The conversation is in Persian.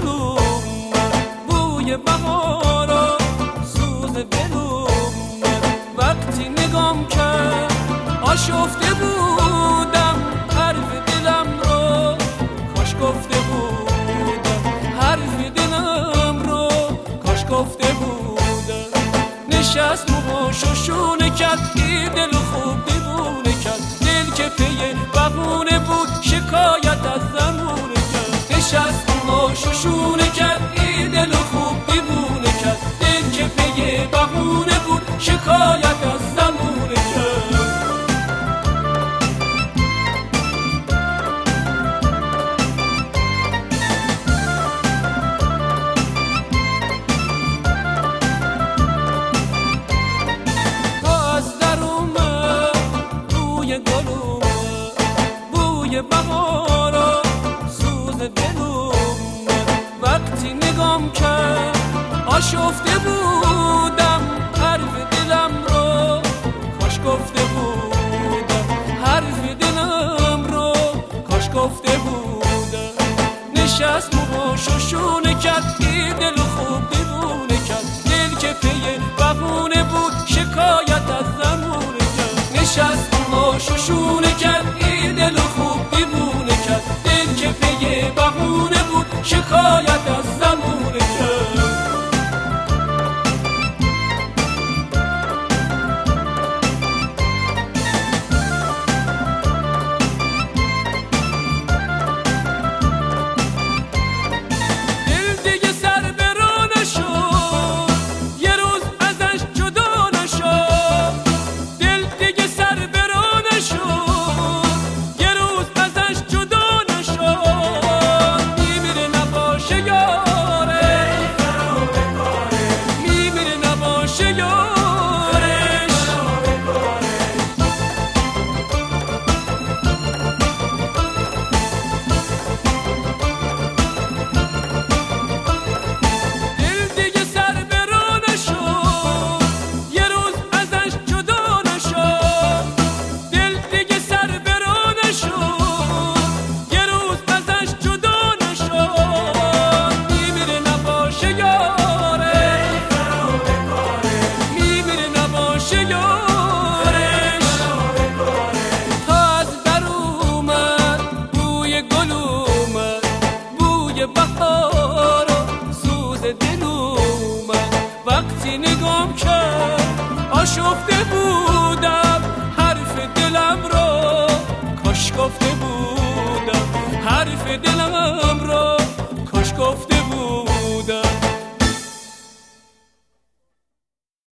بلوغی بوی بهارا سوز بلوغی وقتی نگام کرد آشفته بودم حرف دلم رو کاش گفته بودم. حرف دلم رو کاش گفته بودم. نشست بالوم بوی بهارا سوز دلوم وقتی نگام کرد آشفته بودم حرف دلم رو کاش گفته بودم حرف دلم رو کاش گفته بودم.